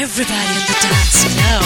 Everybody in the dance.